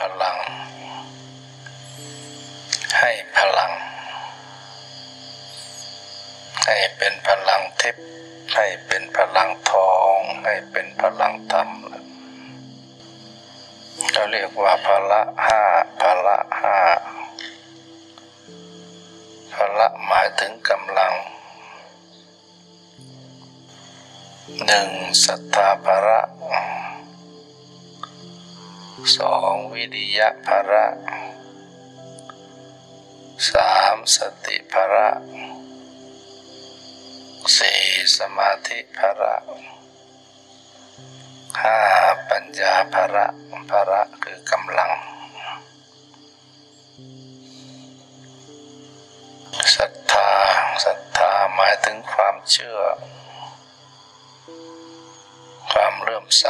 พลัง ให้พลัง ให้เป็นพลังทิพย์ให้เป็นพลังทอง ให้เป็นพลังธรรมเราเรียกว่าพละห้าพละห้าพละหมายถึงกำลังหนึ่งศรัทธาภระ สองวิริยะภระสามสติภระสี่สมาธิภระห้าปัญญาภระภระคือกำลังศรัทธาศรัทธาหมายถึงความเชื่อ ความเลื่อมใส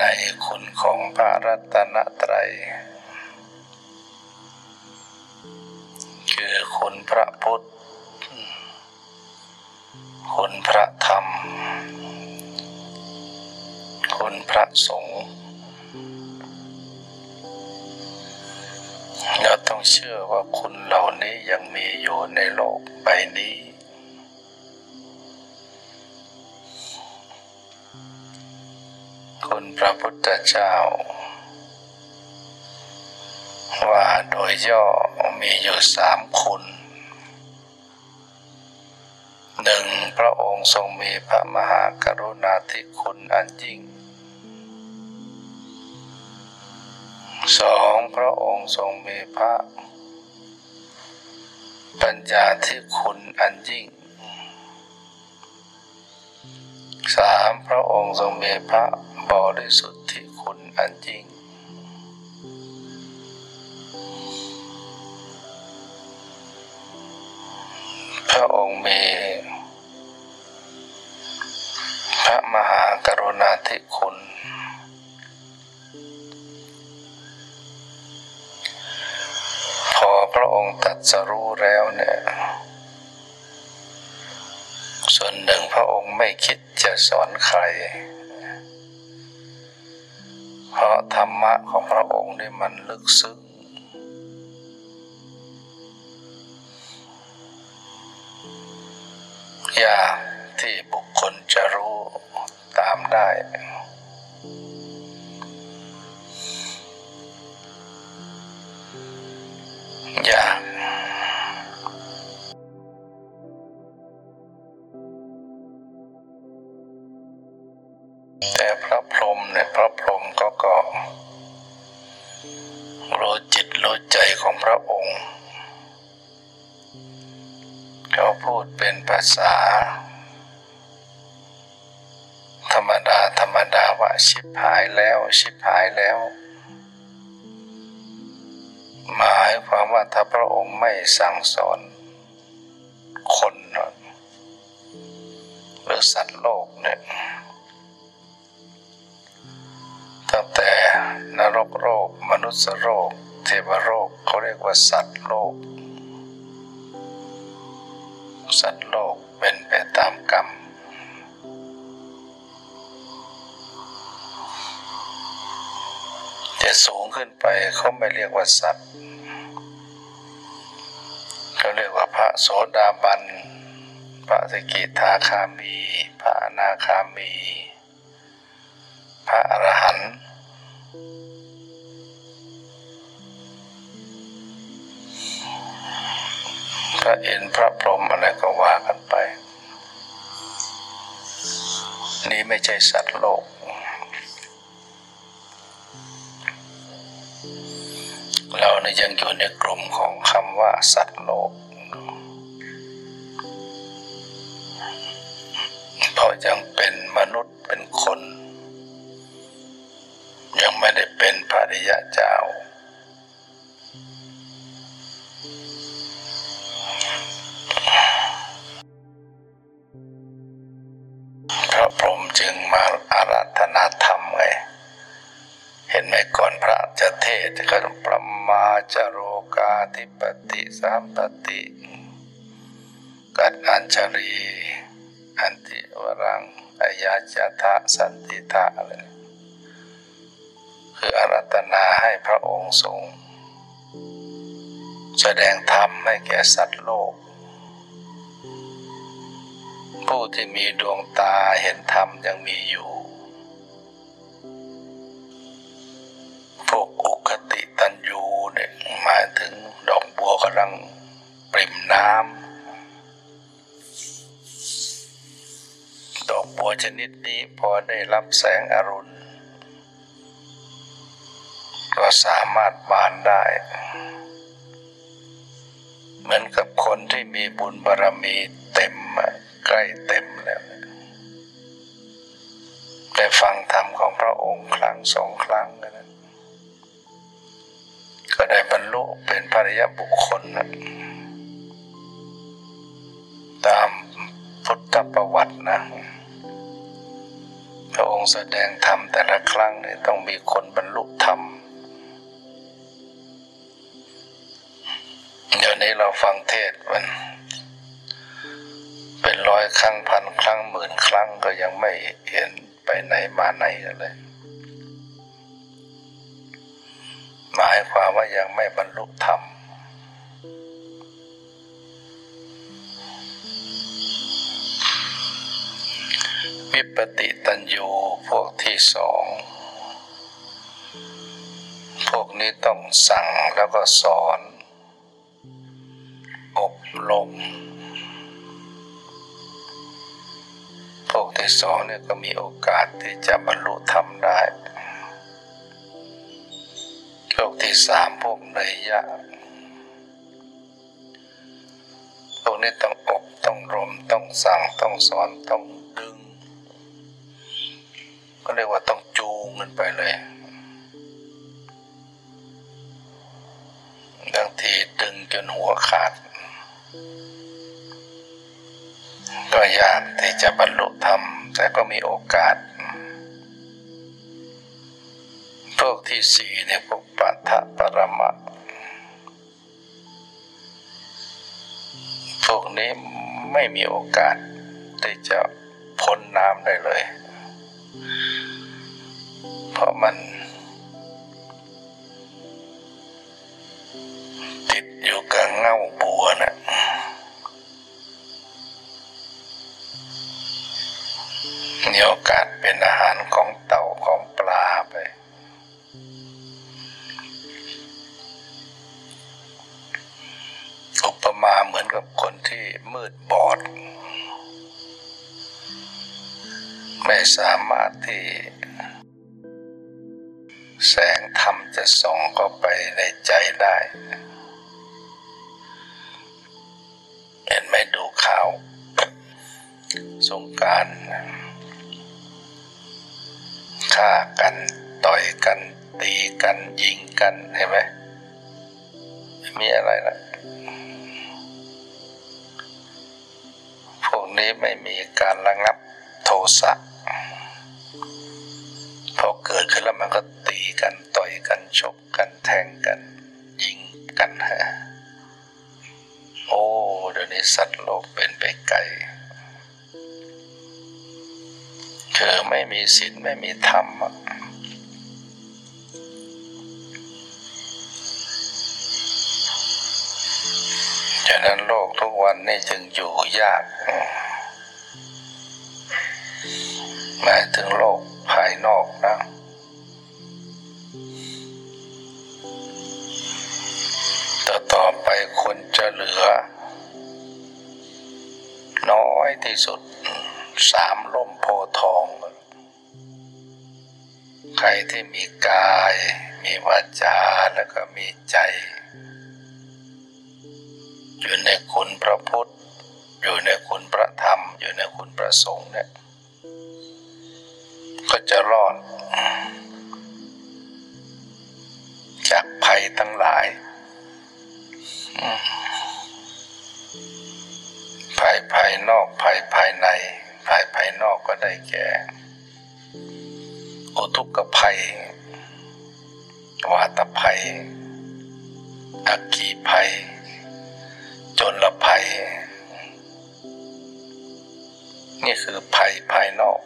ในคุณของพระรัตนตรัย คือคุณพระพุทธ คุณพระธรรม คุณพระสงฆ์เราต้องเชื่อว่าคุณเหล่านี้ยังมีอยู่ในโลกใบนี้ คุณพระพุทธเจ้า ว่าโดยย่อมีอยู่สามคุณหนึ่งพระองค์ทรงมีพระมหากรุณาธิคุณอันยิ่งสองพระองค์ทรงมีพระ ปัญญาที่คุณอันยิ่งสามพระองค์ทรงมีพระ บริสุทธิคุณอันยิ่งพระองค์มีพระมหากรุณาธิคุณ พอพระองค์ตัดสรู้แล้วเนี่ยส่วนหนึ่งพระองค์ไม่คิดจะสอนใคร เพราะธรรมะของพระองค์นี่มันลึกซึ้งยากที่บุคคลจะรู้ตามได้ ยาก ชิบหายแล้ว ชิบหายแล้ว หมายความว่าถ้าพระองค์ไม่สั่งสอน คนหรือสัตว์โลกเนี่ยตั้งแต่นรกโลกมนุษย์โลกเทวโลกเขาเรียกว่าสัตว์โลก สัตว์โลกเป็นไปตามกรรม จะสูงขึ้นไปเขาไม่เรียกว่าสัตว์เขาเรียกว่าพระโสดาบัน พระสกิทาคามี พระอนาคามี พระอรหันต์พระเอ็นพระพรหมอะไรก็ว่ากันไป นี่ไม่ใช่สัตว์โลก เราเนี่ยยังอยู่ในกลุ่มของคำว่าสัตว์โลกเพราะยังเป็นมนุษย์เป็นคน ยังไม่ได้เป็นพระริยะเจ้า พระพรหมจึงมาอาราธนาธรรม ห็นไหมก่อนพระจะเทศก็ประมาจโรกาธิปติสามปติกัดอัญชรีอันติวรังอายาจทะสันติทะอะไรเนี่ยคืออารัตนาให้พระองค์ทรง แสดงธรรมให้แก่สัตว์โลก ผู้ที่มีดวงตาเห็นธรรมยังมีอยู่ นิดนี้พอได้รับแสงอรุณ ก็สามารถบานได้ เหมือนกับคนที่มีบุญบารรมีเต็มใกล้เต็มแล้วได้ฟังธรรมของพระองค์ครั้งสองครั้งนั้นก็ได้บรรลุเป็นภริยบุคคลนะตามพุทธประวัตินะ งค์แสดงธรรมแต่ละครั้งเนี่ยต้องมีคนบรรลุธรรมเดี๋ยวนี้เราฟังเทศมัน เป็นร้อยครั้งพันครั้งหมื่นครั้งก็ยังไม่เห็นไปไหนมาไหนกันเลย หมายความว่ายังไม่บรรลุธรรม วิปติตันยูพวกที่สอง พวกนี้ต้องสั่งแล้วก็สอน อบรม พวกที่สองเนี่ยก็มีโอกาสที่จะบรรลุธรรมได้ พวกที่สามพวกเนยยะพวกนี้ต้องอบต้องรมต้องสั่งต้องสอนต้องดึง ก็เรียกว่าต้องจูงมันไปเลยบางทีดึงจนหัวขาด ก็ยากที่จะบรรลุธรรม แต่ก็มีโอกาส พวกที่สี่เนี่ยพวกปัทภปรมะ พวกนี้ไม่มีโอกาสที่จะพ้นน้ำได้เลย ราะมัน ติดอยู่กับเง่าบัวนะมีโอกาสเป็นอาหารของเต่าของปลาไป อุปมาเหมือนกับคนที่มืดบอด ไม่สามารถที่ แสงธรรมจะส่องเข้าไปในใจได้เห็นไหมดูข่าวสงกรารฆ่ากันต่อยกัน ตีกันยิงกันเห็นไหมไม่มีอะไรละพวกนี้ไม่มีการระงับโทสะ พอเกิดขึ้นแล้วมันก็ตีกันต่อยกันชกกันแทงกัน ยิงกันฮะโอ้เดี๋ยวนี้สัตว์โลกเป็นไปไกลคือไม่มีศีลไม่มีธรรมฉะนั้นโลกทุกวันนี้จึงอยู่ยาก หมายถึงโลก ภายนอกนะต่อต่อไปคนจะเหลือ น้อยที่สุดสามลมโพทอง ใครที่มีกาย มีวาจาแล้วก็มีใจ อยู่ในคุณพระพุทธ อยู่ในคุณพระธรรม อยู่ในคุณพระสงฆ์เนี่ย ก็จะรอด จากภัยทั้งหลาย ภัยภายนอกภัยภายใน ภัยภายนอกก็ได้แก่อุทุกภัย วาตภัย อักขีภัย จนละภัย นี่คือภัยภายนอก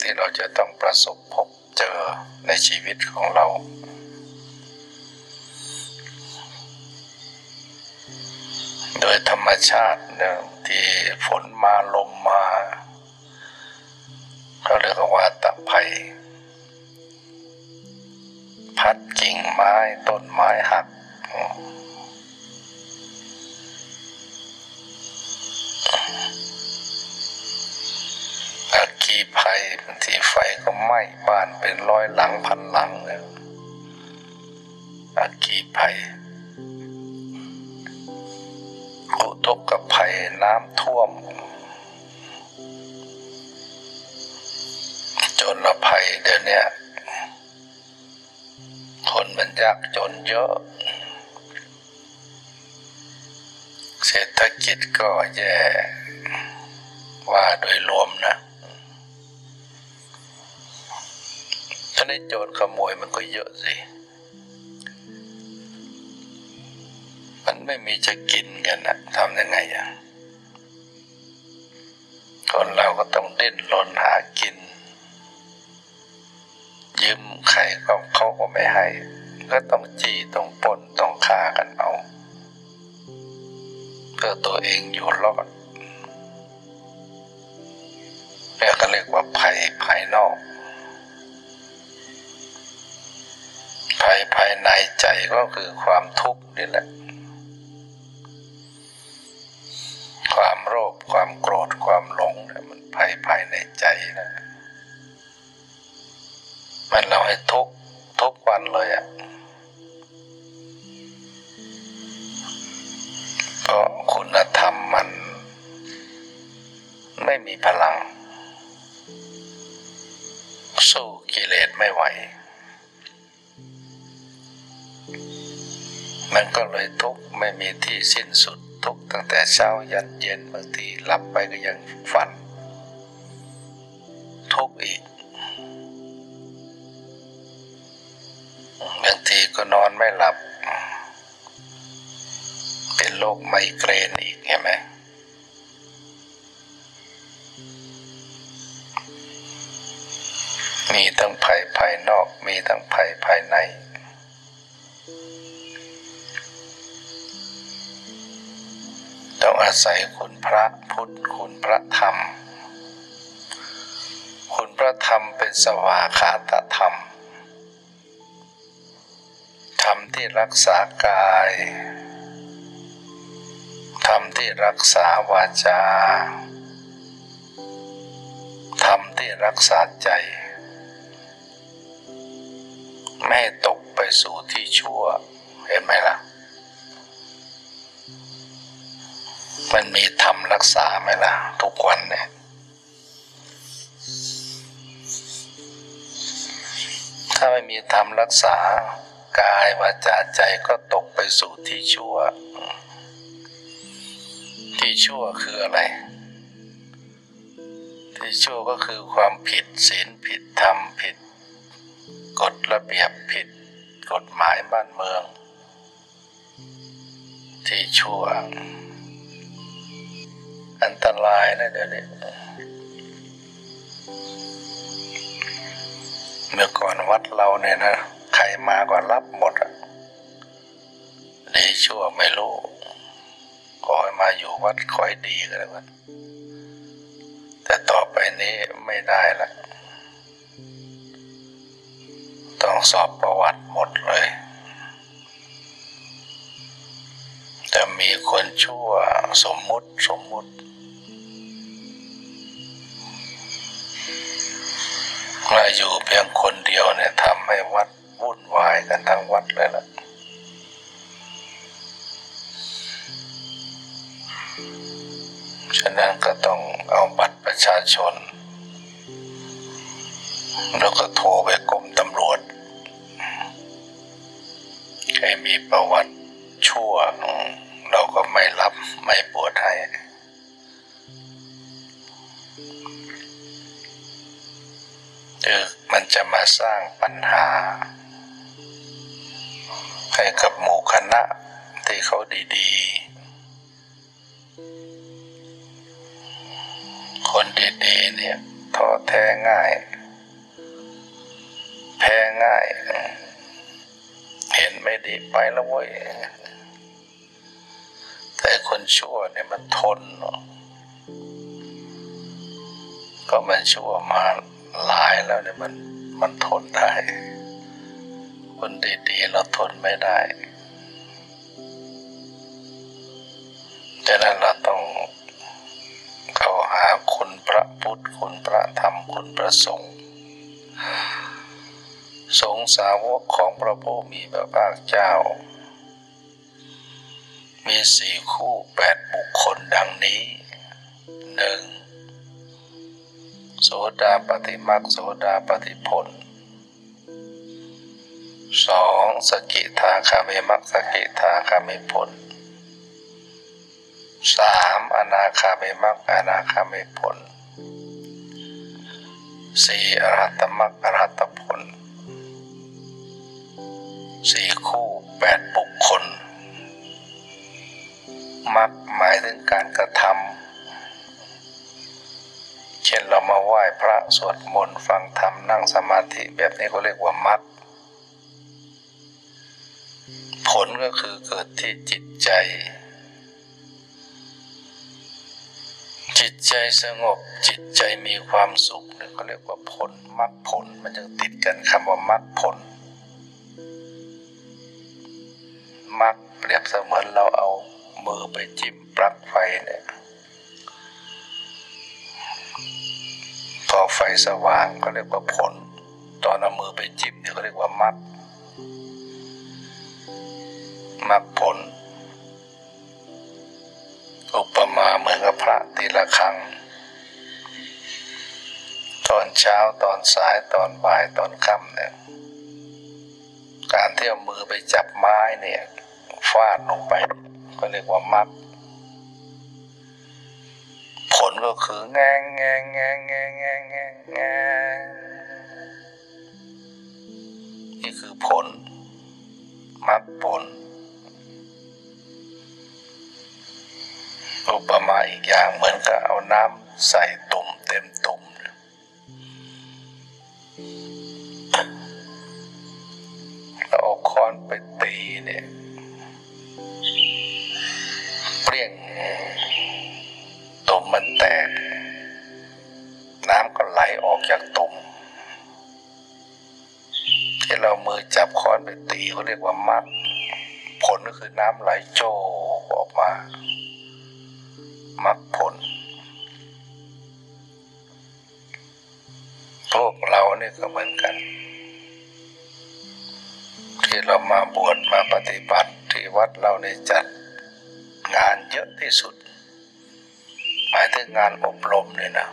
ที่เราจะต้องประสบพบเจอในชีวิตของเรา โดยธรรมชาติเนี่ยที่ฝนมาลมมาเขาเรียกว่าตะไคพัดกิ่งไม้ต้นไม้หักอ คีภัยบางทีไฟก็ไหม้บ้านเป็นร้อยหลังพันหลังเลยอาคีภัยอุทกภัยน้ำท่วมจนละภัยเดี๋ยวนี้คนมันยากจนเยอะ เศรษฐกิจก็แย่ว่าโดยรวมนะาได้โจรขโมยมันก็เยอะสิ มันไม่มีจะกินกันนะทำยังไงอะคนเราก็ต้องดิ้นรนหากิน ยืมใครก็เขาก็ไม่ให้ ก็ต้องจี้ต้องปนต้องฆ่ากันเอา เพื่อตัวเองอยู่รอดเรียกก็เรียกว่าภัยภายนอก ภัยภายในใจก็คือความทุกข์นี่แหละ ความโลภความโกรธความหลงเนี่ยมันภัยภายในใจนะ มันเราให้ทุกทุกวันเลยอะ่ะเพราะคุณธรรมมันไม่มีพลัง สู้กิเลสไม่ไหว มันก็เลยทุกข์ไม่มีที่สิ้นสุดทุกข์ตั้งแต่เช้ายันเย็นบางทีหลับไปก็ยังฝัน ทุกข์อีกบางทีก็นอนไม่หลับ เป็นโรคไมเกรนอีกเห็นไหมมีทั้งภัยภายนอกมีทั้งภัยภายใน ต้องอาศัยคุณพระพุทธคุณพระธรรม คุณพระธรรมเป็นสวาขาตธรรม ธรรมที่รักษากาย ธรรมที่รักษาวาจา ธรรมที่รักษาใจ ไม่ตกไปสู่ที่ชั่ว เห็นไหมล่ะ มันมีธรรมรักษาไหมล่ะ ทุกวันเนี่ยถ้าไม่มีธรรมรักษากายวาจาใจก็ตกไปสู่ที่ชั่ว ที่ชั่วคืออะไร ที่ชั่วก็คือความผิดศีลผิดธรรมผิดกฎระเบียบผิดกฎหมายบ้านเมือง ที่ชั่ว อันตรายนะเดี๋ยวนี้เมื่อก่อนวัดเราเนี่ยนะใครมาก็รับหมดอะดีชั่วไม่รู้ขอให้มาอยู่วัดขอให้ดีก็แล้วกันแต่ต่อไปนี้ไม่ได้ละ ต้องสอบประวัติหมดเลย แต่มีคนชั่วสมมุติสมมุติ มาอยู่เพียงคนเดียวเนี่ยทำให้วัดวุ่นวายกันทั้งวัดเลยล่ะฉะนั้นก็ต้องเอาบัตรประชาชน แล้วก็โทรไปกรมตำรวจ ให้มีประวัติชั่ว เราก็ไม่รับไม่ปวดให้คือมันจะมาสร้างปัญหา ให้กับหมู่คณะที่เขาดีๆ คนดีๆเนี่ยท้อแท้ง่าย แพ้ง่าย เห็นไม่ดีไปแล้วเว้ย แต่คนชั่วเนี่ยมันทน ก็มันชั่วมาหลายแล้วเนี่ยมันมันทนได้ คนดีๆเราทนไม่ได้ฉะนั้นเราต้องเข้าหาคุณพระพุทธคุณพระธรรมคุณพระสงฆ์สงสาวกของพระผู้มีพระภาคเจ้า มีสี่คู่แปดบุคคลดังนี้หนึ่งโสดาปฏิมักโสดาปฏิผลสองสกิทาคาเมมักสกิทาคาเมผลสามอนาคาเมมักอนาคาเมผลสี่อรหัตมักอรหัตผลสี่คู่แปดบุคคล มักหมายถึงการกระทำเช่นเรามาไหว้พระสวดมนต์ฟังธรรมนั่งสมาธิแบบนี้ก็เรียกว่ามักผลก็คือเกิดที่จิตใจ จิตใจสงบจิตใจมีความสุขนี่ก็เรียกว่าผลมรรคผลมันจะติดกันคำว่ามรรคผลมรรคเปรียบเสมือนเราเอา มือไปจิ้มปลั๊กไฟเนี่ย พอไฟสว่างก็เรียกว่าผล ตอนเอามือไปจิ้มเนี่ยก็เรียกว่ามรรคมรรคผล อุปมาเหมือนกับพระตีละครั้ง ตอนเช้าตอนสายตอนบ่ายตอนค่ำเนี่ยการที่เอามือไปจับไม้เนี่ย ฟาดลงไป ก็เรียกว่ามักผลก็คือแงงแงงแงงแงงแงงแงงแงงนี่คือผลมักผลอุปมาอีกอย่างเหมือนกับเอาน้ำใส่ตุ่มเต็ม ค้อนไปตีเขาเรียกว่ามัดผลก็คือน้ำไหลโจออกมามักผล พวกเราเนี่ยก็เหมือนกัน ที่เรามาบวชมาปฏิบัติที่วัดเราได้จัดงานเยอะที่สุด หมายถึงงานอบรมเนี่ยนะ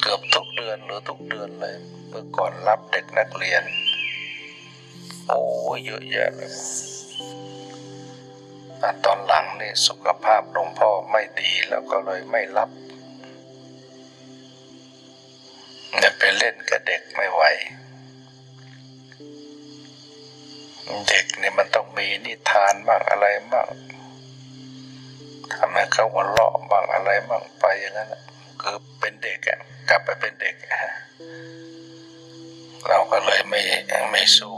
เกือบทุกเดือนหรือทุกเดือนเลย มื่อก่อนรับเด็กนักเรียน โอ้เยอะแยะเลยตอนหลังนี่สุขภาพหลวงพ่อไม่ดีแล้วก็เลยไม่รับจะไปเล่นกับเด็กไม่ไหว เด็กเนี่ยมันต้องมีนิทานบ้างอะไรบ้างทำให้เขาหัวเราะบ้างอะไรบ้างไปอย่างนั้นคือเป็นเด็กอะกลับไปเป็นเด็ก เราก็เลยไม่ไม่สู้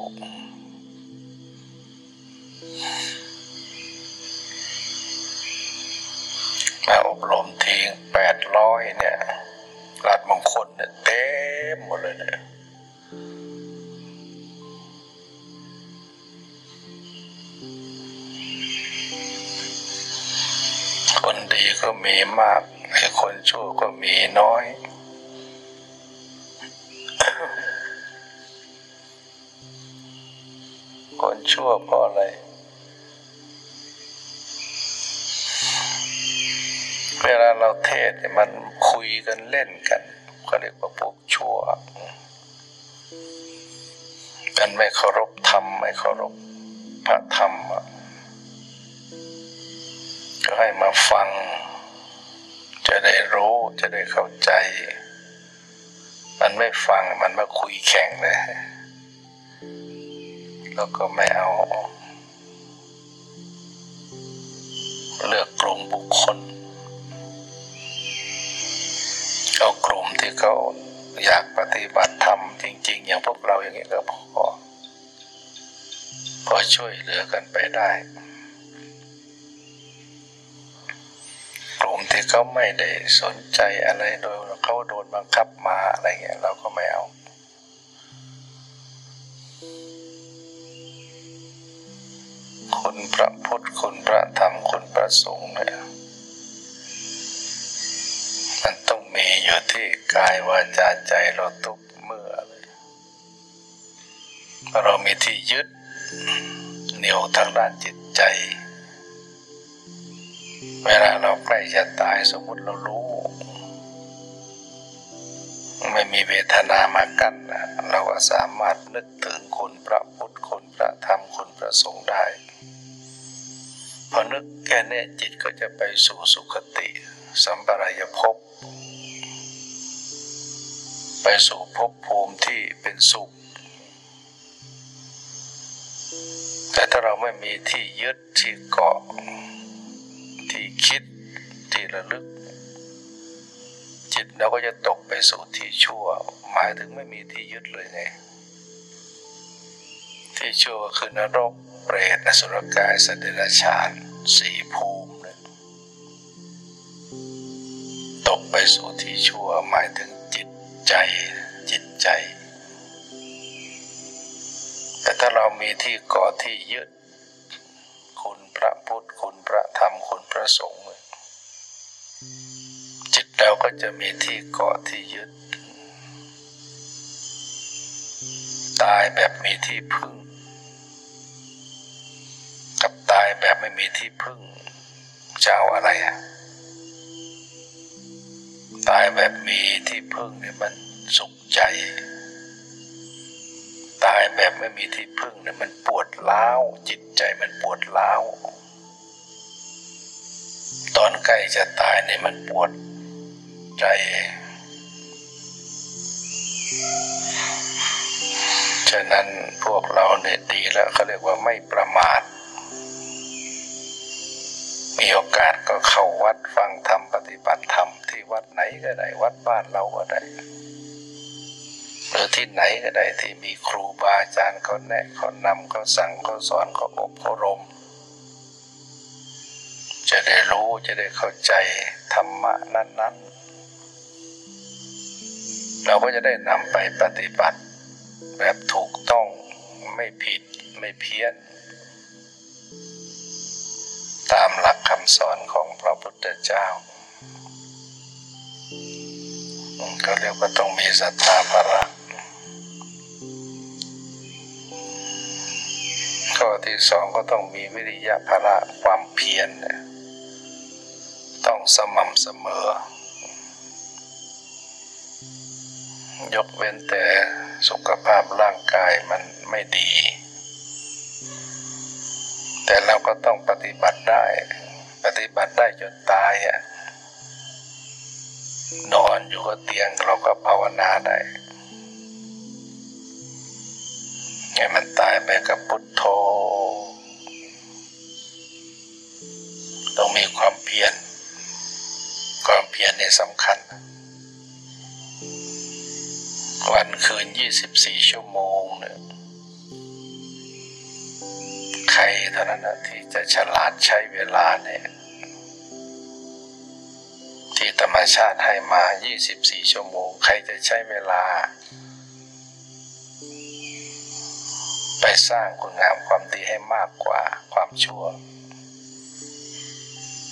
มาอบรมทีแปดร้อยเนี่ยรัดมงคลเนี่ยเต็มหมดเลยเนี่ยคนดีก็มีมากไอ้คนชั่วก็มีน้อย คนชั่วเพราะอะไร เวลาเราเทศมันคุยกันเล่นกันก็เรียกว่าพวกชั่วมันไม่เคารพธรรมไม่เคารพพระธรรมก็ให้มาฟัง จะได้รู้จะได้เข้าใจ มันไม่ฟังมันมาคุยแข่งเลย แล้วก็ไม่เอา เลือกกลุ่มบุคคล เอากลุ่มที่เขาอยากปฏิบัติธรรมจริง ๆ อย่างพวกเราอย่างนี้ก็พอพอช่วยเหลือกันไปได้ กลุ่มที่เขาไม่ได้สนใจอะไรโดยเขาโดนบังคับมาอะไรเงี้ยเราก็ไม่เอา คุณพระพุทธคุณพระธรรมคุณพระสงฆ์เนี่ยมันต้องมีอยู่ที่กายวาจาใจเราทุกเมื่อเลยเรามีที่ยึดเหนี่ยวทางด้านจิตใจ เวลาเราใกล้จะตายสมมติเรารู้ ไม่มีเวทนามากั้นนะเราก็สามารถนึกถึงคุณพระพุทธคุณพระธรรมคุณพระสงฆ์ได้ พอนึกแค่นี้จิตก็จะไปสู่สุคติ สัมปรายภพไปสู่ภพภูมิที่เป็นสุข แต่ถ้าเราไม่มีที่ยึดที่เกาะที่คิดที่ระลึก จิตเราก็จะตกไปสู่ที่ชั่ว หมายถึงไม่มีที่ยึดเลยไง ที่ชั่วก็คือนรกเปรตอสุรกายสัตว์เดรัจฉานสี่ภูมินตกไปสู่ที่ชั่วหมายถึงจิตใจจิตใจ แต่ถ้าเรามีที่กาะที่ยึด คุณพระพุทธคุณพระธรรมคุณพระสงฆ์ จิตเราก็จะมีที่เกาะที่ยึด ตายแบบมีที่พึ่ง กับตายแบบไม่มีที่พึ่งจะเอาอะไรอะตายแบบมีที่พึ่งเนี่ยมันสุขใจ ตายแบบไม่มีที่พึ่งเนี่ยมันปวดร้าวจิตใจมันปวดร้าวตอนใกล้จะตายเนี่ยมันปวด ใจ ฉะนั้นพวกเราเนี่ยดีแล้วเขาเรียกว่าไม่ประมาท มีโอกาสก็เข้าวัดฟังธรรมปฏิบัติธรรมที่วัดไหนก็ได้ วัดบ้านเราก็ได้หรือที่ไหนก็ได้ที่มีครูบาอาจารย์เขาแนะเขานำเขาสั่งเขาสอนเขาอบเขารม จะได้รู้จะได้เข้าใจธรรมะนั้นๆ เราก็จะได้นำไปปฏิบัติ แบบถูกต้องไม่ผิดไม่เพี้ยน ตามหลักคำสอนของพระพุทธเจ้าก็เรียกว่าต้องมีศรัทธาพระข้อที่สองก็ต้องมีวิริยะพละความเพียรต้องสม่ำเสมอ ยกเว้นแต่สุขภาพร่างกายมันไม่ดี แต่เราก็ต้องปฏิบัติได้ ปฏิบัติได้จนตายอะนอนอยู่ก็เตียงเราก็ภาวนาได้ให้มันตายไปกับพุทโธ ต้องมีความเพียร ความเพียรนี่สำคัญ วันคืน24ชั่วโมงเนี่ยใครเท่านั้นนะที่จะฉลาดใช้เวลาเนี่ย ที่ธรรมชาติให้มา24ชั่วโมง ใครจะใช้เวลา ไปสร้างคุณงามความดีให้มากกว่าความชั่ว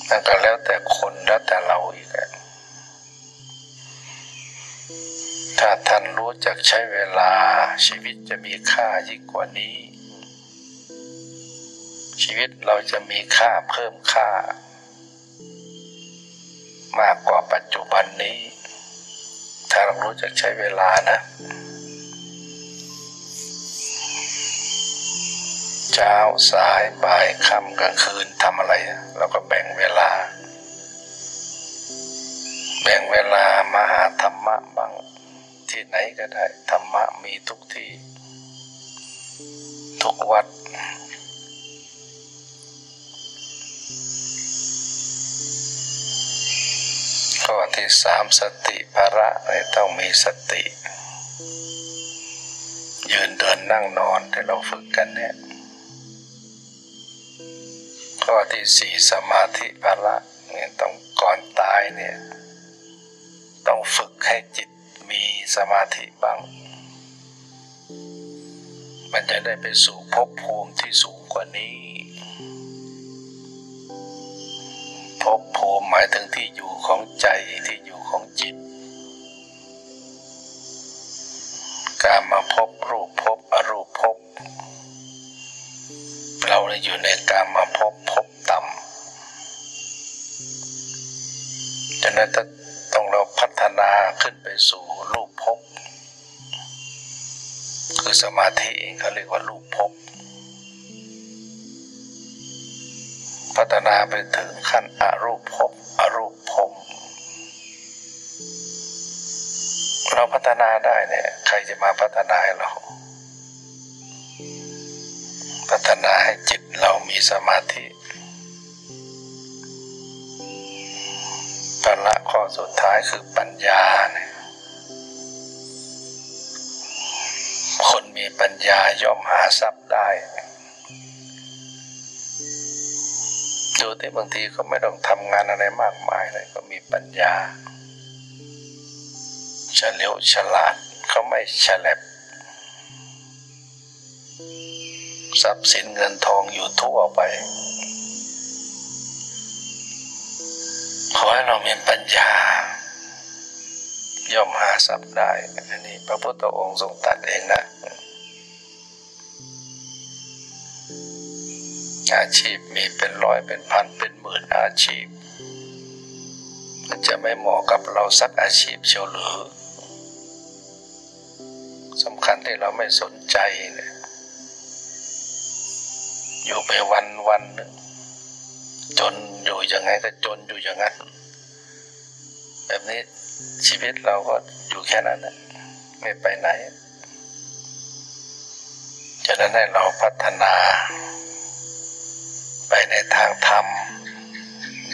นั่นก็แล้วแต่คนแล้วแต่เราอีกอะ ถ้าท่านรู้จักใช้เวลา ชีวิตจะมีค่ายิ่งกว่านี้ ชีวิตเราจะมีค่าเพิ่มค่า มากกว่าปัจจุบันนี้ ถ้าเรารู้จักใช้เวลานะ เช้าสายบ่ายค่ำกลางคืนทำอะไร เราก็แบ่งเวลา แบ่งเวลามาหาธรรมะบ้างที่ ไหนก็ได้ ธรรมะมีทุกที่ ทุกวัด ข้อที่สามสติภาระเนี่ยต้องมีสติ ยืนเดินนั่งนอนที่เราฝึกกันเนี่ย ข้อที่สี่สมาธิภาระเนี่ยต้องก่อนตายเนี่ย ต้องฝึกให้จิต สมาธิบ้าง มันจะได้ไปสู่ภพภูมิที่สูงกว่านี้ภพภูมิหมายถึงที่อยู่ของใจที่อยู่ของจิต การมาพบรูปพบอรูปพบ เราเนี่ยอยู่ในการมาพบพบต่ำฉะนั้นต้องเราพัฒนาขึ้นไปสู่ รูปภพคือสมาธิเขาเรียกว่ารูปภพพัฒนาไปถึงขั้นอรูปภพอรูปภพเราพัฒนาได้เนี่ยใครจะมาพัฒนาให้เรา พัฒนาให้จิตเรามีสมาธิตละข้อสุดท้ายคือปัญญาเนี่ย มีปัญญาย่อมหาทรัพย์ได้ ดูที่บางทีก็ไม่ต้องทำงานอะไรมากมายเลยก็มีปัญญาเฉลียวฉลาดเขาไม่ฉลับทรัพย์สินเงินทองอยู่ทั่วไป ขอให้เรามีปัญญา ย่อมหาทรัพย์ได้ อันนี้พระพุทธองค์ทรงตรัสเองนะ อาชีพมีเป็นร้อยเป็นพันเป็นหมื่นอาชีพ มันจะไม่เหมาะกับเราสักอาชีพเชียวหรือสำคัญที่เราไม่สนใจเนี่ยอยู่ไปวันวันหนึ่งจนอยู่ยังไงก็จนอยู่อย่างนั้น แบบนี้ ชีวิตเราก็อยู่แค่นั้นนะไม่ไปไหนจะนั้นให้เราพัฒนา ไปในทางธรรม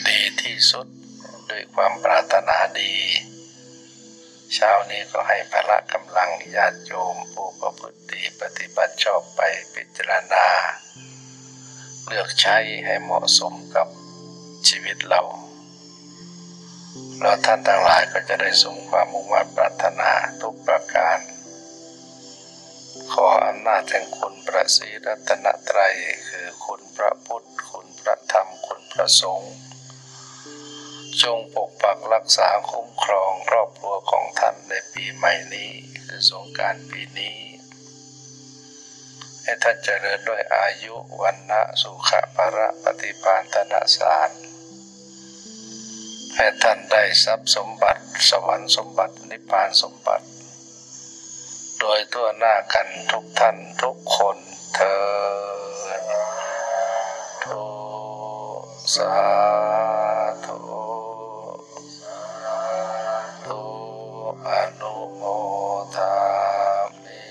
ดีที่สุดด้วยความปรารถนาดี เช้านี้ก็ให้พละกำลังญาติโยมผู้ประพฤติปฏิบัติชอบไปพิจารณา เลือกใช้ให้เหมาะสมกับชีวิตเรา เราท่านทั้งหลายก็จะได้สมความมุ่งมั่นปรารถนาทุกประการ ขออำนาจแห่งคุณพระศรีรัตนตรัยคือคุณพระพุทธ คุณพระธรรม คุณพระสงฆ์จงปกปักรักษาคุ้มครองครอบครัวของท่านในปีใหม่นี้ คือสงการปีนี้ ให้ท่านเจริญด้วยอายุวันนะสุขะภระปฏิปานธนสาร ให้ท่านได้ทรัพย์สมบัติ สวรรค์สมบัตินิพพานสมบัติ โดยตัวหน้ากันทุกท่านทุกคนเธอทุสา